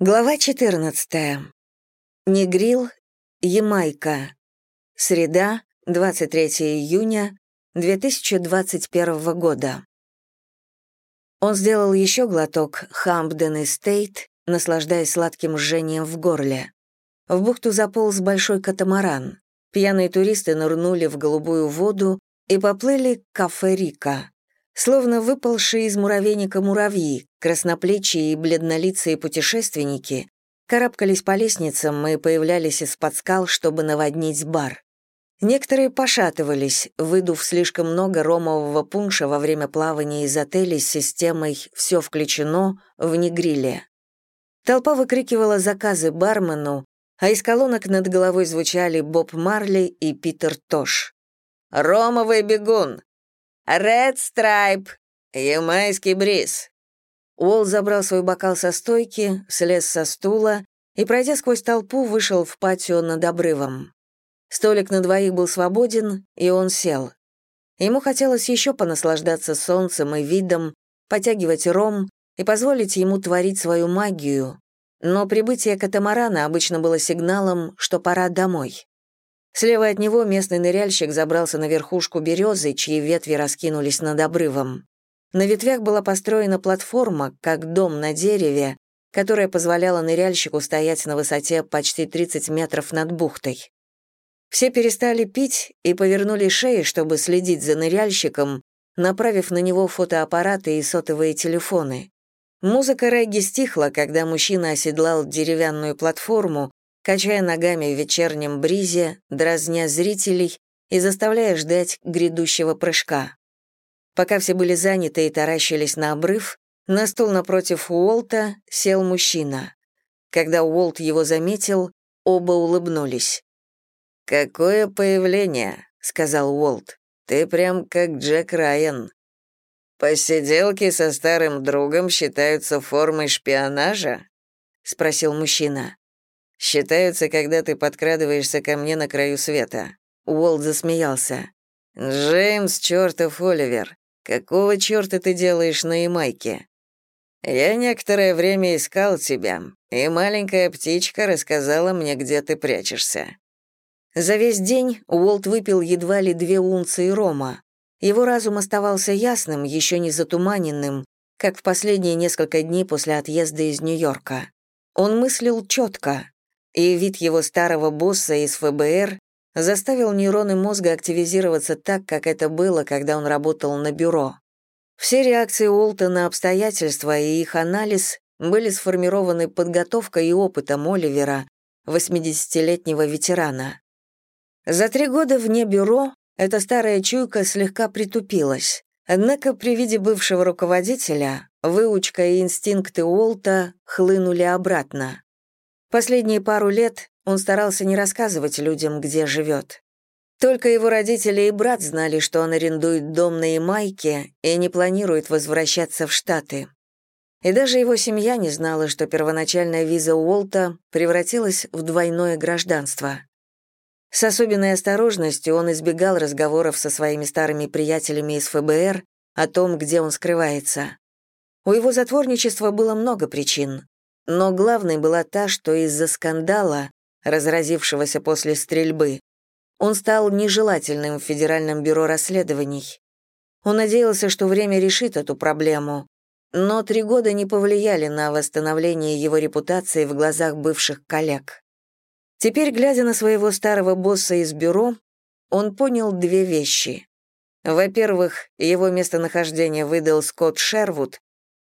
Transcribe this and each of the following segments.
Глава 14. Негрил, Ямайка. Среда, 23 июня 2021 года. Он сделал еще глоток Хампден Эстейт, наслаждаясь сладким жжением в горле. В бухту заполз большой катамаран. Пьяные туристы нырнули в голубую воду и поплыли к кафе Рика. Словно выпалшие из муравейника муравьи, красноплечие и бледнолицые путешественники карабкались по лестницам и появлялись из-под скал, чтобы наводнить бар. Некоторые пошатывались, выдув слишком много ромового пунша во время плавания из отелей с системой «все включено» в негриле. Толпа выкрикивала заказы бармену, а из колонок над головой звучали Боб Марли и Питер Тош. «Ромовый бегун! «Ред Страйп! Ямайский бриз!» Уолл забрал свой бокал со стойки, слез со стула и, пройдя сквозь толпу, вышел в патио над обрывом. Столик на двоих был свободен, и он сел. Ему хотелось еще понаслаждаться солнцем и видом, потягивать ром и позволить ему творить свою магию, но прибытие катамарана обычно было сигналом, что пора домой. Слева от него местный ныряльщик забрался на верхушку березы, чьи ветви раскинулись над обрывом. На ветвях была построена платформа, как дом на дереве, которая позволяла ныряльщику стоять на высоте почти 30 метров над бухтой. Все перестали пить и повернули шеи, чтобы следить за ныряльщиком, направив на него фотоаппараты и сотовые телефоны. Музыка регги стихла, когда мужчина оседлал деревянную платформу, качая ногами в вечернем бризе, дразня зрителей и заставляя ждать грядущего прыжка. Пока все были заняты и таращились на обрыв, на стул напротив Уолта сел мужчина. Когда Уолт его заметил, оба улыбнулись. «Какое появление», — сказал Уолт. «Ты прям как Джек Райан». «Посиделки со старым другом считаются формой шпионажа?» — спросил мужчина. Считаются, когда ты подкрадываешься ко мне на краю света». Уолт засмеялся. «Джеймс чертов Оливер, какого черта ты делаешь на Ямайке?» «Я некоторое время искал тебя, и маленькая птичка рассказала мне, где ты прячешься». За весь день Уолт выпил едва ли две унции рома. Его разум оставался ясным, еще не затуманенным, как в последние несколько дней после отъезда из Нью-Йорка. Он мыслил четко, и вид его старого босса из ФБР заставил нейроны мозга активизироваться так, как это было, когда он работал на бюро. Все реакции Уолта на обстоятельства и их анализ были сформированы подготовкой и опытом Оливера, 80-летнего ветерана. За три года вне бюро эта старая чуйка слегка притупилась. Однако при виде бывшего руководителя выучка и инстинкты Уолта хлынули обратно. Последние пару лет он старался не рассказывать людям, где живет. Только его родители и брат знали, что он арендует дом на Ямайке и не планирует возвращаться в Штаты. И даже его семья не знала, что первоначальная виза Уолта превратилась в двойное гражданство. С особенной осторожностью он избегал разговоров со своими старыми приятелями из ФБР о том, где он скрывается. У его затворничества было много причин. Но главной была та, что из-за скандала, разразившегося после стрельбы, он стал нежелательным в Федеральном бюро расследований. Он надеялся, что время решит эту проблему, но три года не повлияли на восстановление его репутации в глазах бывших коллег. Теперь, глядя на своего старого босса из бюро, он понял две вещи. Во-первых, его местонахождение выдал Скотт Шервуд,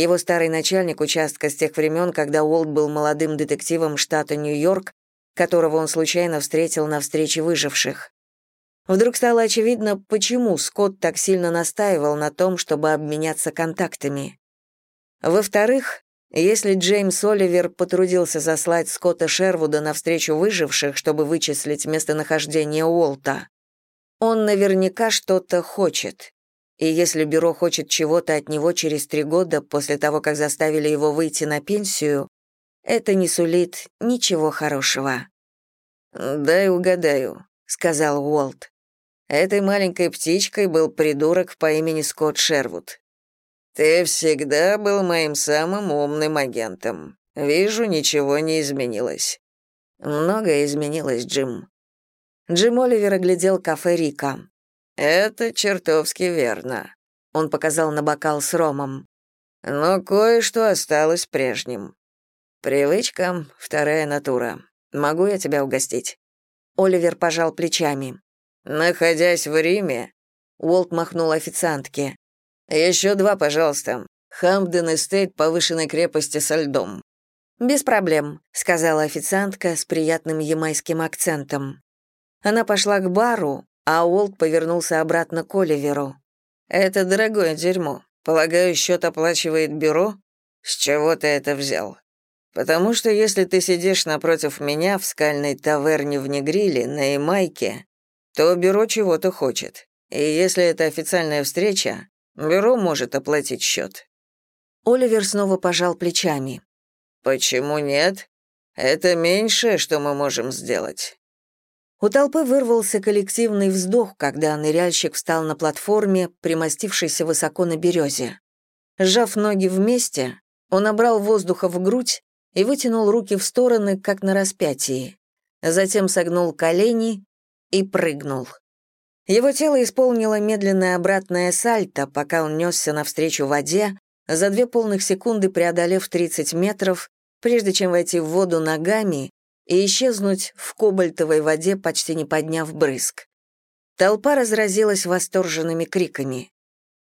его старый начальник участка с тех времен, когда Уолт был молодым детективом штата Нью-Йорк, которого он случайно встретил на встрече выживших. Вдруг стало очевидно, почему Скотт так сильно настаивал на том, чтобы обменяться контактами. Во-вторых, если Джеймс Оливер потрудился заслать Скотта Шервуда на встречу выживших, чтобы вычислить местонахождение Уолта, он наверняка что-то хочет. И если бюро хочет чего-то от него через три года после того, как заставили его выйти на пенсию, это не сулит ничего хорошего. «Дай угадаю», — сказал Уолт. Этой маленькой птичкой был придурок по имени Скотт Шервуд. «Ты всегда был моим самым умным агентом», Вижу, ничего не изменилось». «Многое изменилось, Джим». Джим Оливер оглядел кафе Рика. «Это чертовски верно», — он показал на бокал с ромом. «Но кое-что осталось прежним. Привычка — вторая натура. Могу я тебя угостить?» Оливер пожал плечами. «Находясь в Риме...» Уолт махнул официантке. «Еще два, пожалуйста. Хамден Эстейт повышенной крепости со льдом». «Без проблем», — сказала официантка с приятным ямайским акцентом. Она пошла к бару, а Уолт повернулся обратно к Оливеру. «Это дорогое дерьмо. Полагаю, счет оплачивает бюро? С чего ты это взял? Потому что если ты сидишь напротив меня в скальной таверне в Негриле на Ямайке, то бюро чего-то хочет. И если это официальная встреча, бюро может оплатить счет. Оливер снова пожал плечами. «Почему нет? Это меньшее, что мы можем сделать». У толпы вырвался коллективный вздох, когда ныряльщик встал на платформе, примостившейся высоко на березе. Сжав ноги вместе, он набрал воздуха в грудь и вытянул руки в стороны, как на распятии. Затем согнул колени и прыгнул. Его тело исполнило медленное обратное сальто, пока он несся навстречу воде, за две полных секунды преодолев 30 метров, прежде чем войти в воду ногами и исчезнуть в кобальтовой воде, почти не подняв брызг. Толпа разразилась восторженными криками.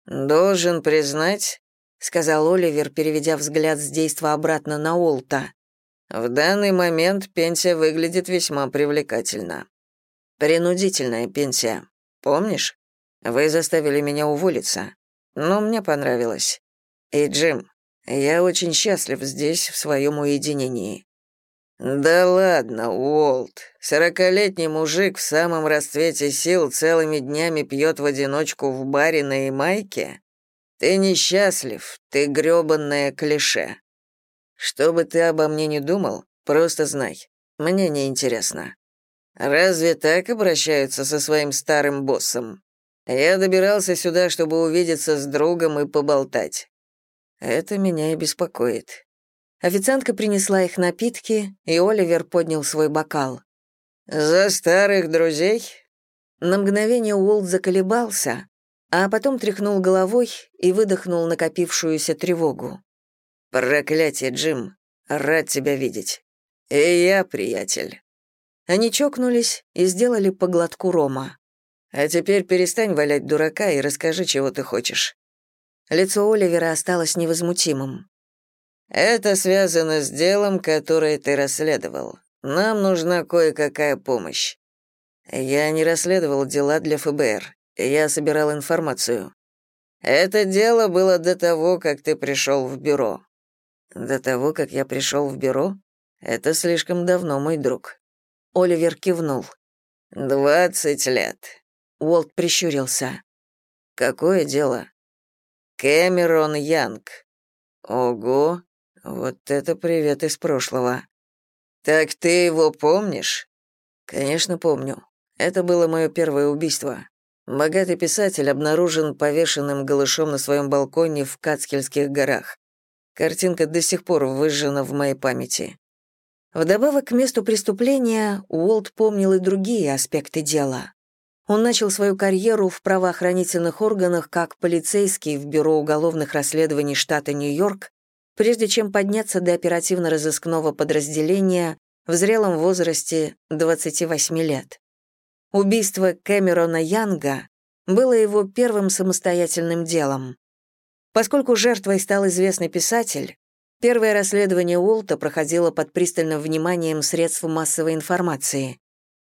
«Должен признать», — сказал Оливер, переведя взгляд с действа обратно на Олта, «в данный момент пенсия выглядит весьма привлекательно. Принудительная пенсия. Помнишь? Вы заставили меня уволиться. Но мне понравилось. И, Джим, я очень счастлив здесь, в своем уединении. Да ладно, Уолт. Сорокалетний мужик в самом расцвете сил целыми днями пьет в одиночку в баре на Ямайке? Ты несчастлив, ты грёбанное клише. Что бы ты обо мне ни думал, просто знай, мне не интересно. Разве так обращаются со своим старым боссом? Я добирался сюда, чтобы увидеться с другом и поболтать. Это меня и беспокоит. Официантка принесла их напитки, и Оливер поднял свой бокал. «За старых друзей?» На мгновение Уолт заколебался, а потом тряхнул головой и выдохнул накопившуюся тревогу. «Проклятие, Джим! Рад тебя видеть. И я, приятель». Они чокнулись и сделали по глотку рома. «А теперь перестань валять дурака и расскажи, чего ты хочешь». Лицо Оливера осталось невозмутимым. Это связано с делом, которое ты расследовал. Нам нужна кое-какая помощь. Я не расследовал дела для ФБР. Я собирал информацию. Это дело было до того, как ты пришел в бюро. До того, как я пришел в бюро? Это слишком давно, мой друг. Оливер кивнул. «Двадцать лет». Уолт прищурился. «Какое дело?» «Кэмерон Янг». «Ого, вот это привет из прошлого. Так ты его помнишь? Конечно, помню. Это было мое первое убийство. Богатый писатель обнаружен повешенным голышом на своем балконе в Кацкельских горах. Картинка до сих пор выжжена в моей памяти. Вдобавок к месту преступления Уолт помнил и другие аспекты дела. Он начал свою карьеру в правоохранительных органах как полицейский в Бюро уголовных расследований штата Нью-Йорк прежде чем подняться до оперативно-розыскного подразделения в зрелом возрасте 28 лет. Убийство Кэмерона Янга было его первым самостоятельным делом. Поскольку жертвой стал известный писатель, первое расследование Уолта проходило под пристальным вниманием средств массовой информации.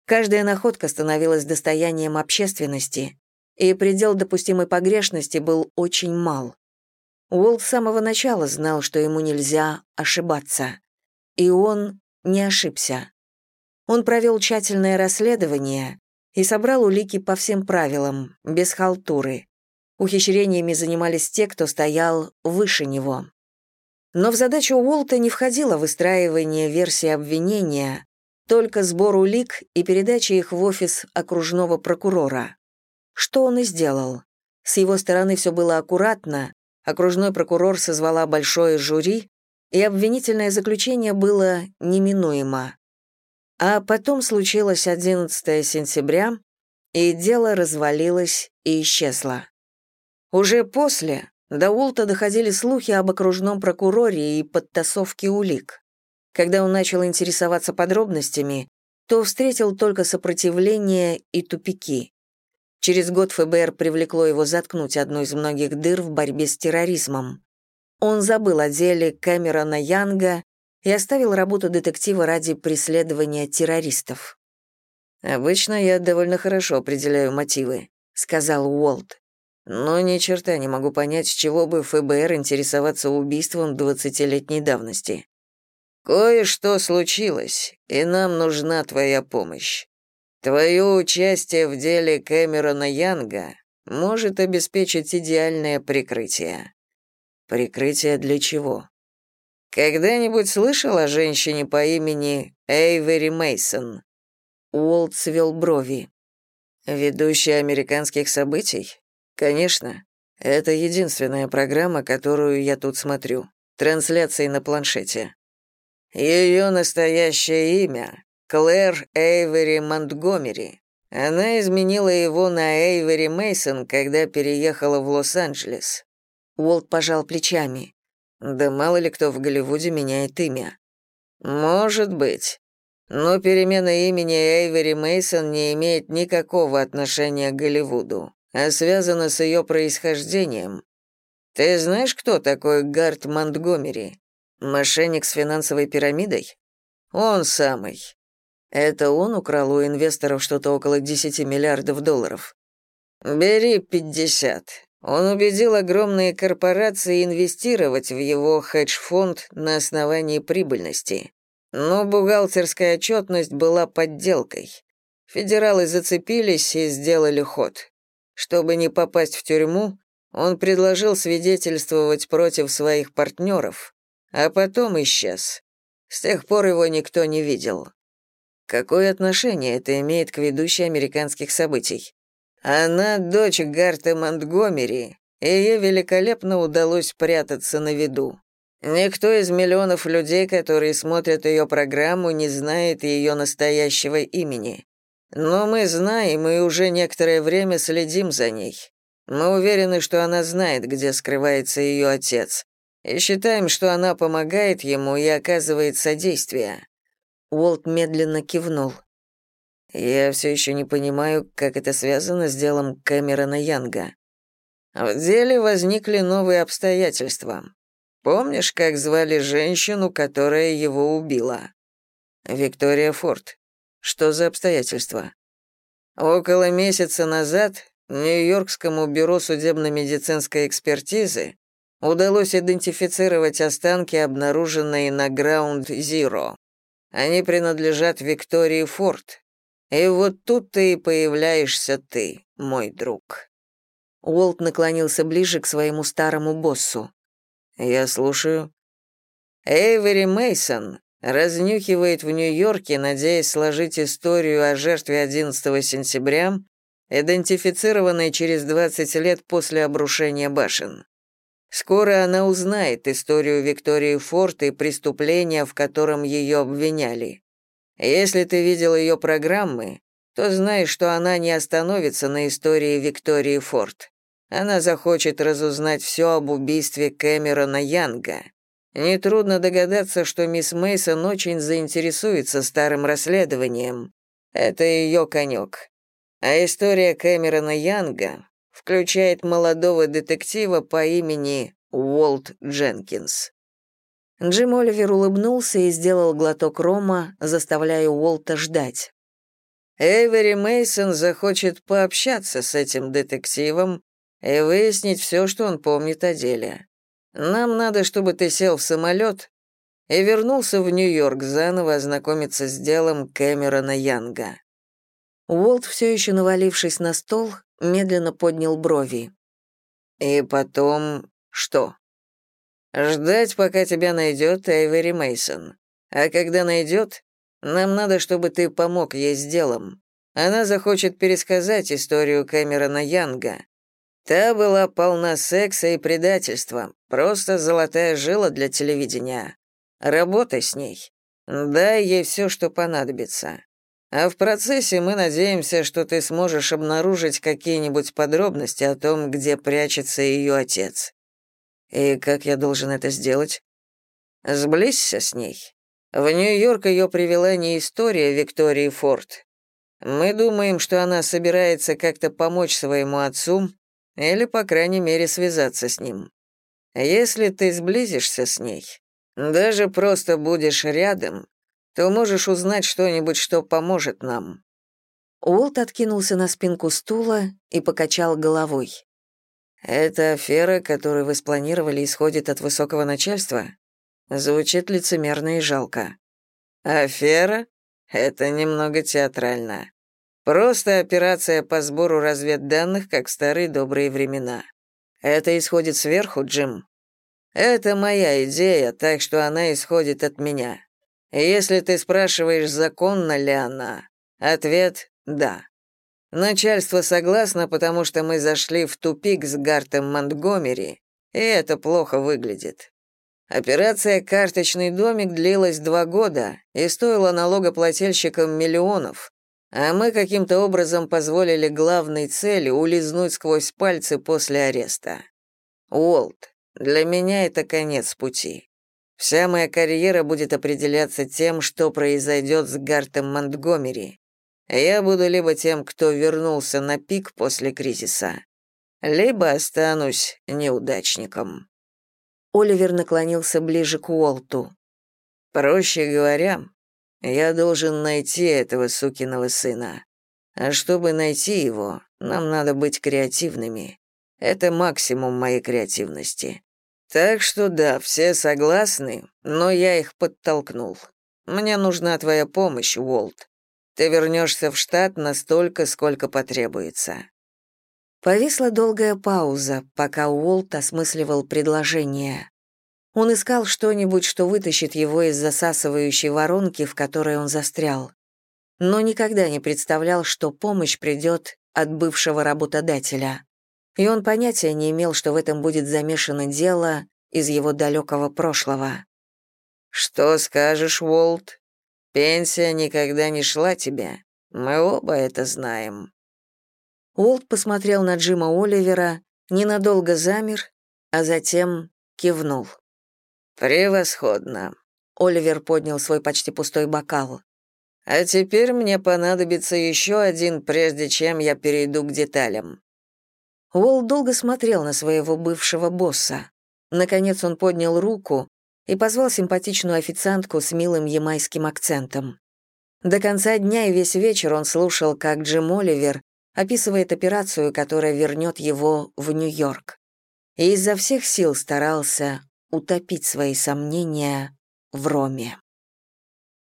Каждая находка становилась достоянием общественности, и предел допустимой погрешности был очень мал. Уолт с самого начала знал, что ему нельзя ошибаться. И он не ошибся. Он провел тщательное расследование и собрал улики по всем правилам, без халтуры. Ухищрениями занимались те, кто стоял выше него. Но в задачу Уолта не входило выстраивание версии обвинения, только сбор улик и передача их в офис окружного прокурора. Что он и сделал. С его стороны все было аккуратно, окружной прокурор созвала большое жюри, и обвинительное заключение было неминуемо. А потом случилось 11 сентября, и дело развалилось и исчезло. Уже после до Уолта доходили слухи об окружном прокуроре и подтасовке улик. Когда он начал интересоваться подробностями, то встретил только сопротивление и тупики. Через год ФБР привлекло его заткнуть одну из многих дыр в борьбе с терроризмом. Он забыл о деле Кэмерона Янга и оставил работу детектива ради преследования террористов. «Обычно я довольно хорошо определяю мотивы», — сказал Уолт. «Но ни черта не могу понять, с чего бы ФБР интересоваться убийством двадцатилетней давности. Кое-что случилось, и нам нужна твоя помощь. Твое участие в деле Кэмерона Янга может обеспечить идеальное прикрытие. Прикрытие для чего? Когда-нибудь слышал о женщине по имени Эйвери Мейсон? Уолт свел брови. Ведущая американских событий? Конечно. Это единственная программа, которую я тут смотрю. Трансляции на планшете. Ее настоящее имя — Клэр Эйвери Монтгомери. Она изменила его на Эйвери Мейсон, когда переехала в Лос-Анджелес. Уолт пожал плечами. Да мало ли кто в Голливуде меняет имя. Может быть. Но перемена имени Эйвери Мейсон не имеет никакого отношения к Голливуду, а связана с ее происхождением. Ты знаешь, кто такой Гарт Монтгомери? Мошенник с финансовой пирамидой? Он самый. Это он украл у инвесторов что-то около 10 миллиардов долларов. Бери 50. Он убедил огромные корпорации инвестировать в его хедж-фонд на основании прибыльности. Но бухгалтерская отчетность была подделкой. Федералы зацепились и сделали ход. Чтобы не попасть в тюрьму, он предложил свидетельствовать против своих партнеров, а потом исчез. С тех пор его никто не видел. Какое отношение это имеет к ведущей американских событий? Она дочь Гарта Монтгомери, и ей великолепно удалось прятаться на виду. Никто из миллионов людей, которые смотрят ее программу, не знает ее настоящего имени. Но мы знаем и уже некоторое время следим за ней. Мы уверены, что она знает, где скрывается ее отец, и считаем, что она помогает ему и оказывает содействие». Уолт медленно кивнул. «Я все еще не понимаю, как это связано с делом Кэмерона Янга. В деле возникли новые обстоятельства. Помнишь, как звали женщину, которая его убила? Виктория Форд. Что за обстоятельства? Около месяца назад Нью-Йоркскому бюро судебно-медицинской экспертизы удалось идентифицировать останки, обнаруженные на Граунд Зиро. Они принадлежат Виктории Форд. И вот тут ты и появляешься ты, мой друг». Уолт наклонился ближе к своему старому боссу. «Я слушаю». Эйвери Мейсон разнюхивает в Нью-Йорке, надеясь сложить историю о жертве 11 сентября, идентифицированной через 20 лет после обрушения башен. Скоро она узнает историю Виктории Форд и преступления, в котором ее обвиняли. Если ты видел ее программы, то знаешь, что она не остановится на истории Виктории Форд. Она захочет разузнать все об убийстве Кэмерона Янга. Нетрудно догадаться, что мисс Мейсон очень заинтересуется старым расследованием. Это ее конек. А история Кэмерона Янга включает молодого детектива по имени Уолт Дженкинс. Джим Оливер улыбнулся и сделал глоток рома, заставляя Уолта ждать. Эйвери Мейсон захочет пообщаться с этим детективом и выяснить все, что он помнит о деле. Нам надо, чтобы ты сел в самолет и вернулся в Нью-Йорк заново ознакомиться с делом Кэмерона Янга. Уолт, все еще навалившись на стол, медленно поднял брови. «И потом что?» «Ждать, пока тебя найдет Эйвери Мейсон. А когда найдет, нам надо, чтобы ты помог ей с делом. Она захочет пересказать историю Кэмерона Янга. Та была полна секса и предательства, просто золотая жила для телевидения. Работай с ней. Дай ей все, что понадобится. А в процессе мы надеемся, что ты сможешь обнаружить какие-нибудь подробности о том, где прячется ее отец. И как я должен это сделать? Сблизься с ней. В Нью-Йорк ее привела не история Виктории Форд. Мы думаем, что она собирается как-то помочь своему отцу или, по крайней мере, связаться с ним. Если ты сблизишься с ней, даже просто будешь рядом, то можешь узнать что-нибудь, что поможет нам». Уолт откинулся на спинку стула и покачал головой. «Эта афера, которую вы спланировали, исходит от высокого начальства? Звучит лицемерно и жалко». «Афера? Это немного театрально. Просто операция по сбору разведданных, как в старые добрые времена. Это исходит сверху, Джим. Это моя идея, так что она исходит от меня. Если ты спрашиваешь, законна ли она, ответ — да. Начальство согласно, потому что мы зашли в тупик с Гартом Монтгомери, и это плохо выглядит. Операция «Карточный домик» длилась два года и стоила налогоплательщикам миллионов, а мы каким-то образом позволили главной цели улизнуть сквозь пальцы после ареста. Уолт, для меня это конец пути. Вся моя карьера будет определяться тем, что произойдет с Гартом Монтгомери. Я буду либо тем, кто вернулся на пик после кризиса, либо останусь неудачником». Оливер наклонился ближе к Уолту. «Проще говоря, я должен найти этого сукиного сына. А чтобы найти его, нам надо быть креативными. Это максимум моей креативности. Так что да, все согласны, но я их подтолкнул. Мне нужна твоя помощь, Уолт. Ты вернешься в штат настолько, сколько потребуется». Повисла долгая пауза, пока Уолт осмысливал предложение. Он искал что-нибудь, что вытащит его из засасывающей воронки, в которой он застрял. Но никогда не представлял, что помощь придет от бывшего работодателя и он понятия не имел, что в этом будет замешано дело из его далекого прошлого. «Что скажешь, Уолт? Пенсия никогда не шла тебе. Мы оба это знаем». Уолт посмотрел на Джима Оливера, ненадолго замер, а затем кивнул. «Превосходно». Оливер поднял свой почти пустой бокал. «А теперь мне понадобится еще один, прежде чем я перейду к деталям. Уолл долго смотрел на своего бывшего босса. Наконец он поднял руку и позвал симпатичную официантку с милым ямайским акцентом. До конца дня и весь вечер он слушал, как Джим Оливер описывает операцию, которая вернет его в Нью-Йорк. И изо всех сил старался утопить свои сомнения в Роме.